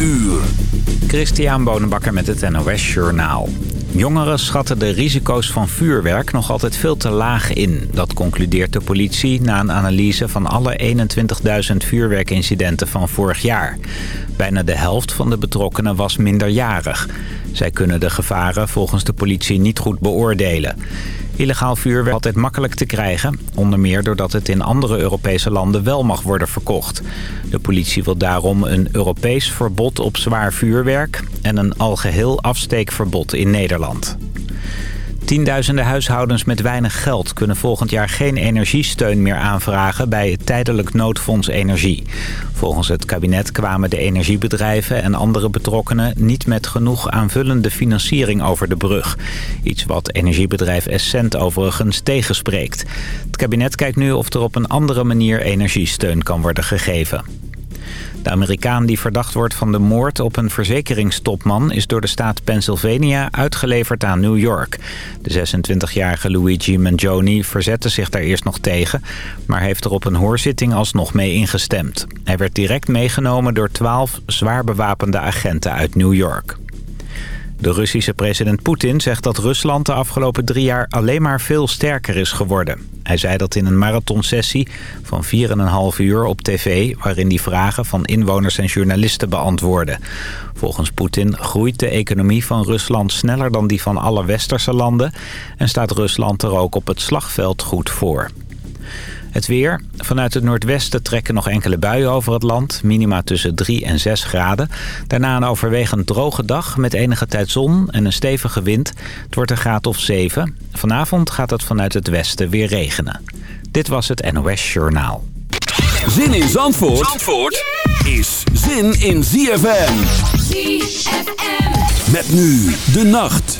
uur. Christian Bonenbakker met het NOS Journaal. Jongeren schatten de risico's van vuurwerk nog altijd veel te laag in. Dat concludeert de politie na een analyse van alle 21.000 vuurwerkincidenten van vorig jaar. Bijna de helft van de betrokkenen was minderjarig. Zij kunnen de gevaren volgens de politie niet goed beoordelen. Illegaal vuurwerk altijd makkelijk te krijgen. Onder meer doordat het in andere Europese landen wel mag worden verkocht. De politie wil daarom een Europees verbod op zwaar vuurwerk... en een algeheel afsteekverbod in Nederland. Tienduizenden huishoudens met weinig geld kunnen volgend jaar geen energiesteun meer aanvragen bij het tijdelijk noodfonds energie. Volgens het kabinet kwamen de energiebedrijven en andere betrokkenen niet met genoeg aanvullende financiering over de brug. Iets wat energiebedrijf Essent overigens tegenspreekt. Het kabinet kijkt nu of er op een andere manier energiesteun kan worden gegeven. De Amerikaan die verdacht wordt van de moord op een verzekeringstopman... is door de staat Pennsylvania uitgeleverd aan New York. De 26-jarige Luigi Mangione verzette zich daar eerst nog tegen... maar heeft er op een hoorzitting alsnog mee ingestemd. Hij werd direct meegenomen door 12 zwaar bewapende agenten uit New York. De Russische president Poetin zegt dat Rusland de afgelopen drie jaar alleen maar veel sterker is geworden. Hij zei dat in een marathonsessie van 4,5 uur op tv... waarin hij vragen van inwoners en journalisten beantwoordde. Volgens Poetin groeit de economie van Rusland sneller dan die van alle westerse landen... en staat Rusland er ook op het slagveld goed voor. Het weer. Vanuit het noordwesten trekken nog enkele buien over het land. Minima tussen 3 en 6 graden. Daarna een overwegend droge dag met enige tijd zon en een stevige wind. Het wordt een graad of 7. Vanavond gaat het vanuit het westen weer regenen. Dit was het NOS Journaal. Zin in Zandvoort, Zandvoort is zin in ZFM. ZFM. Met nu de nacht.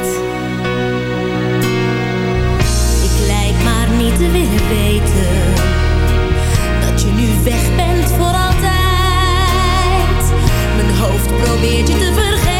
willen weten Dat je nu weg bent voor altijd. Mijn hoofd probeert je te vergeten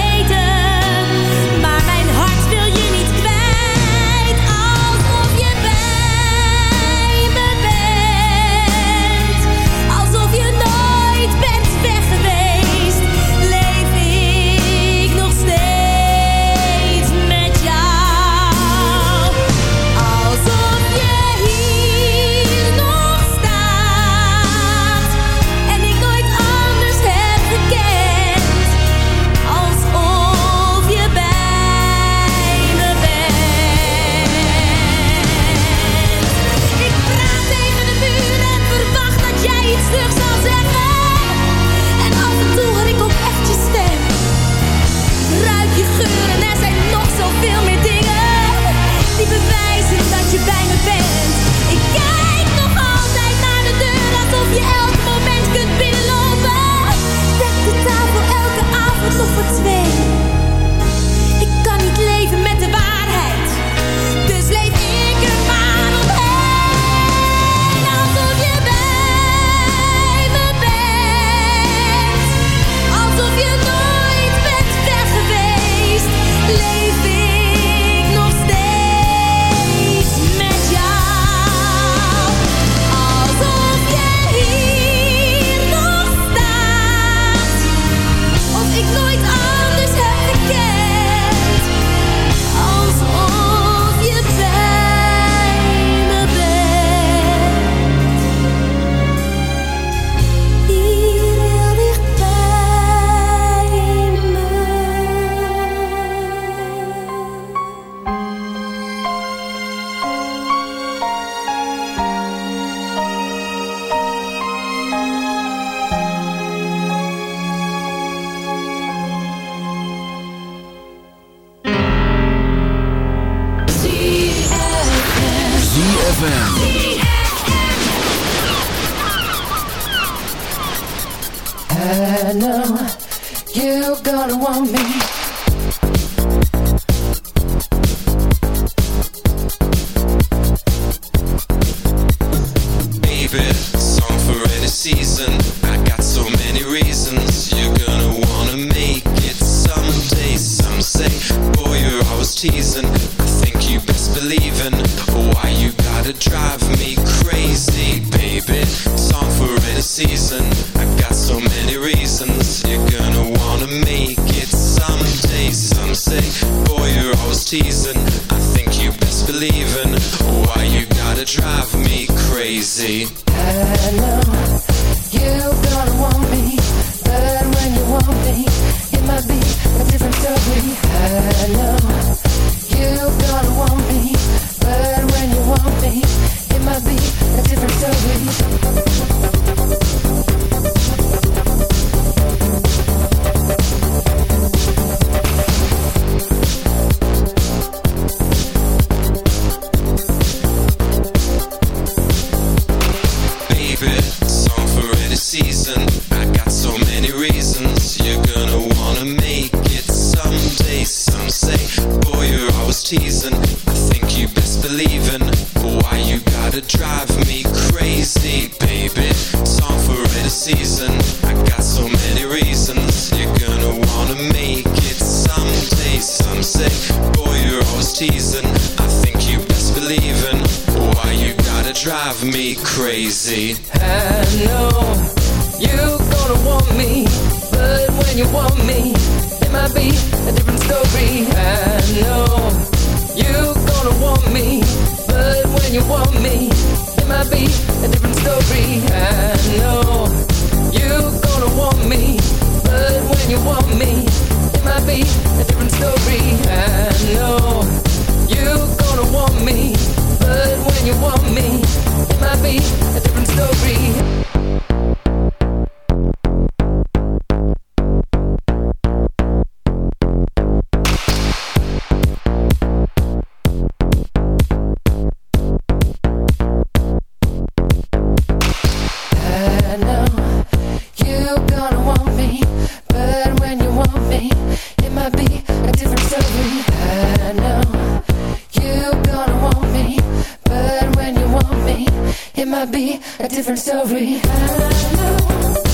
worry.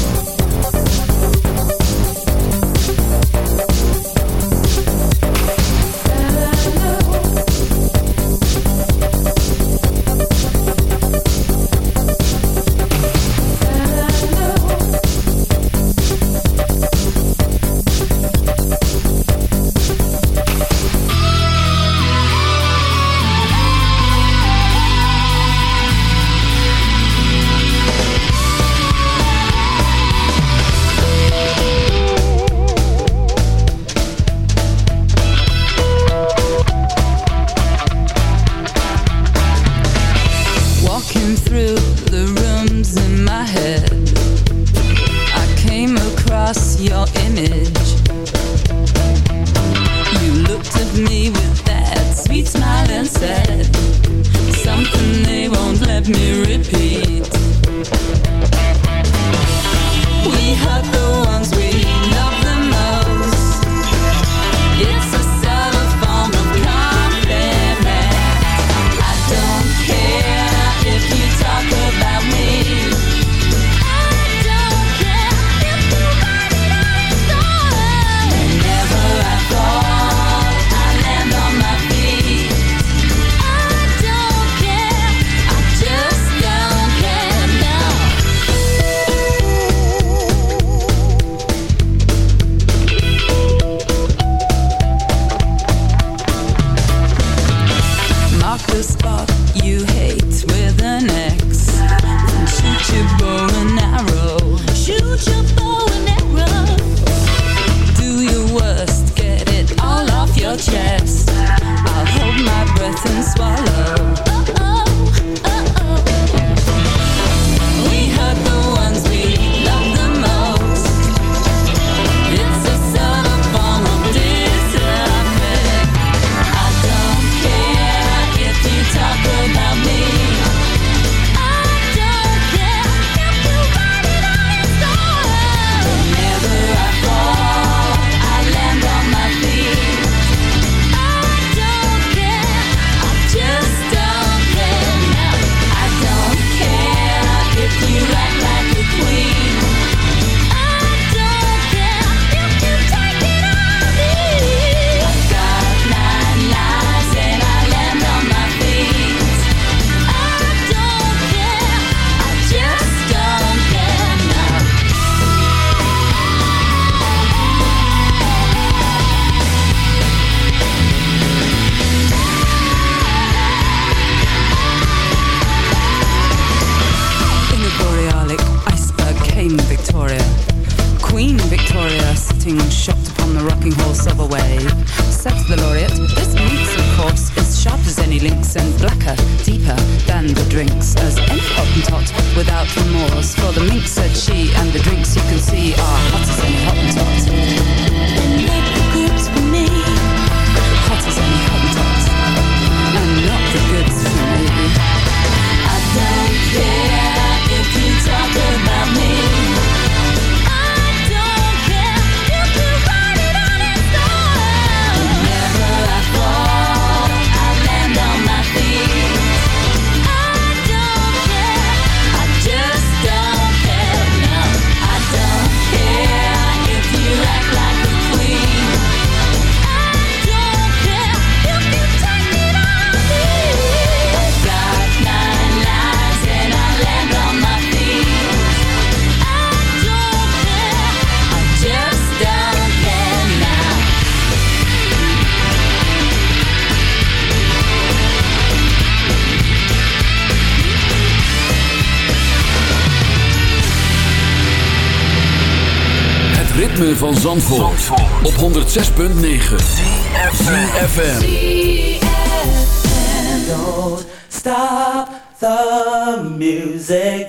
Van Zandvoort, op 106.9 CFFM stop the music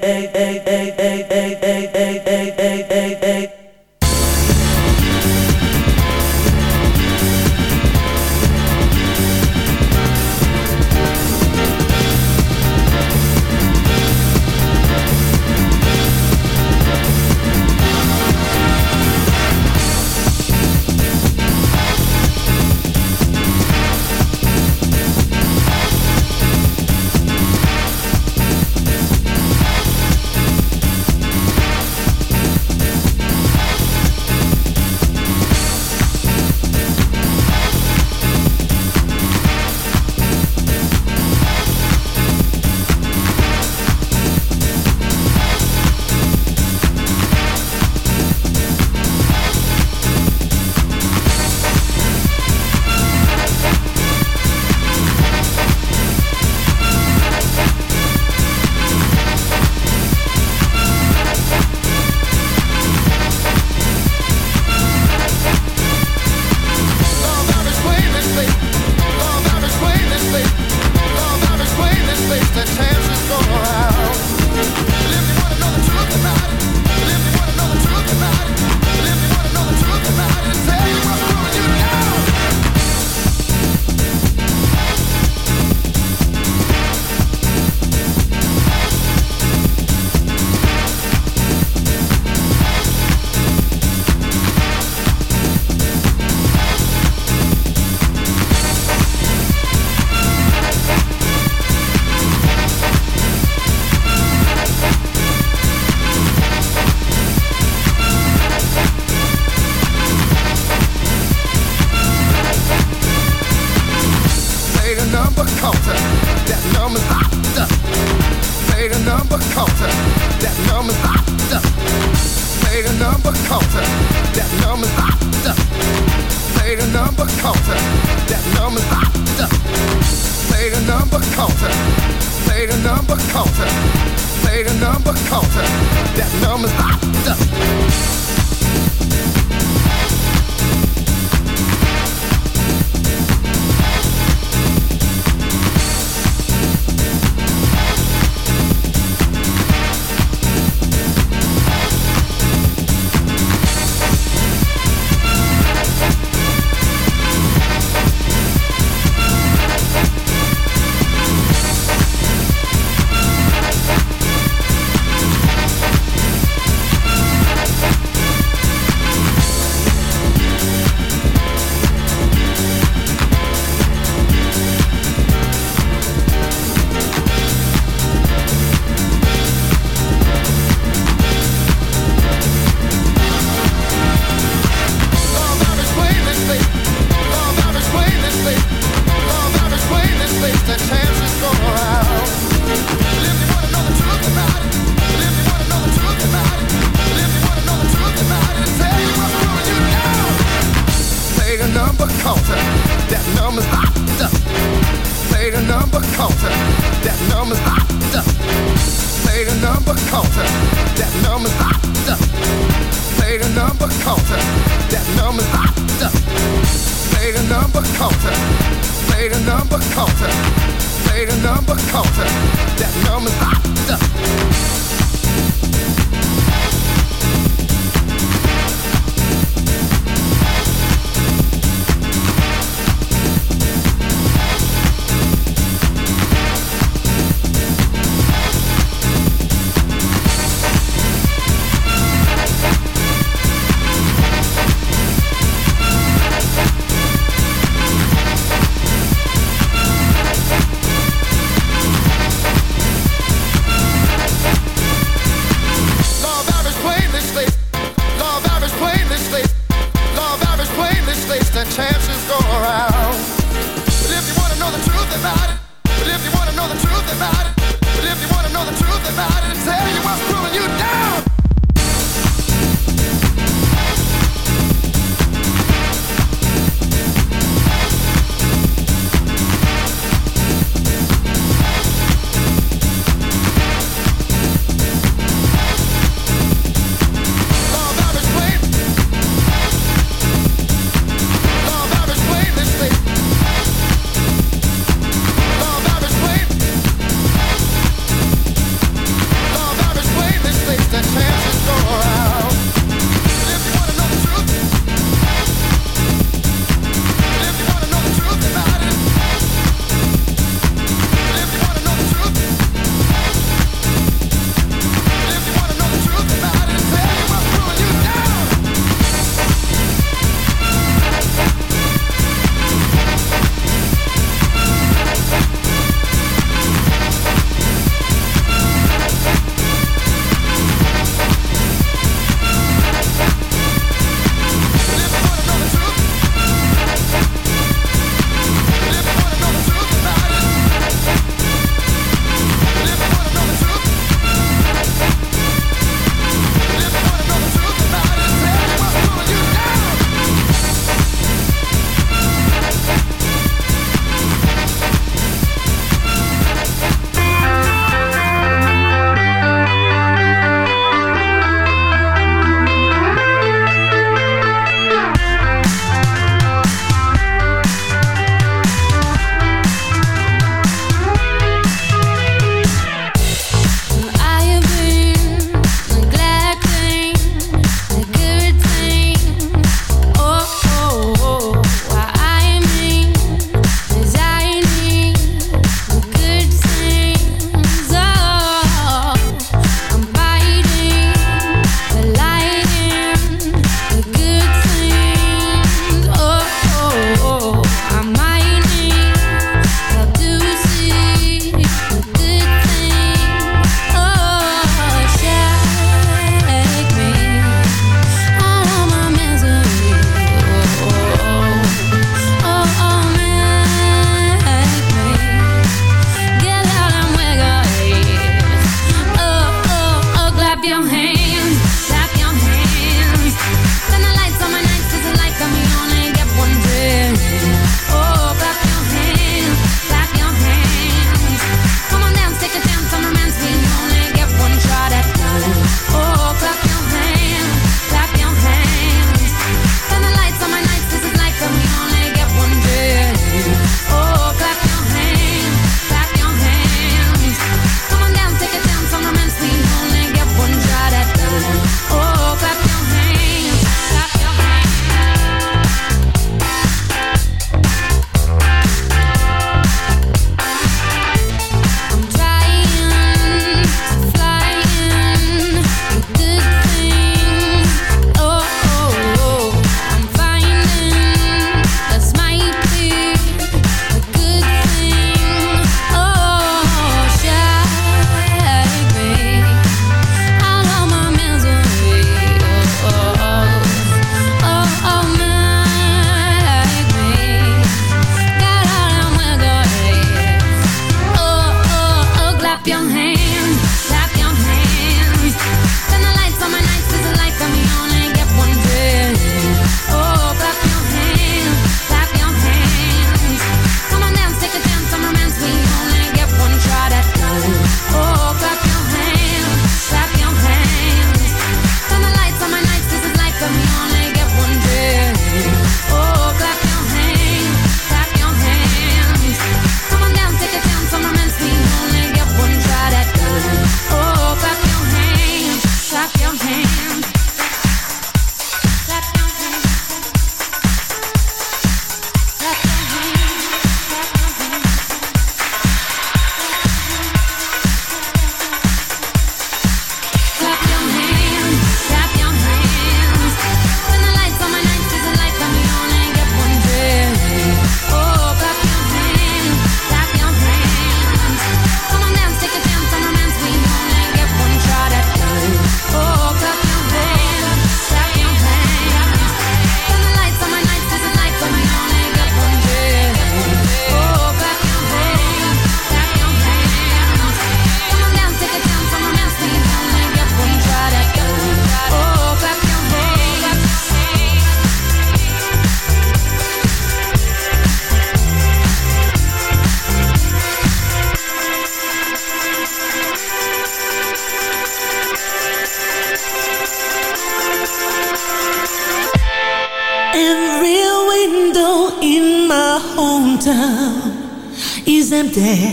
is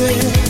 You.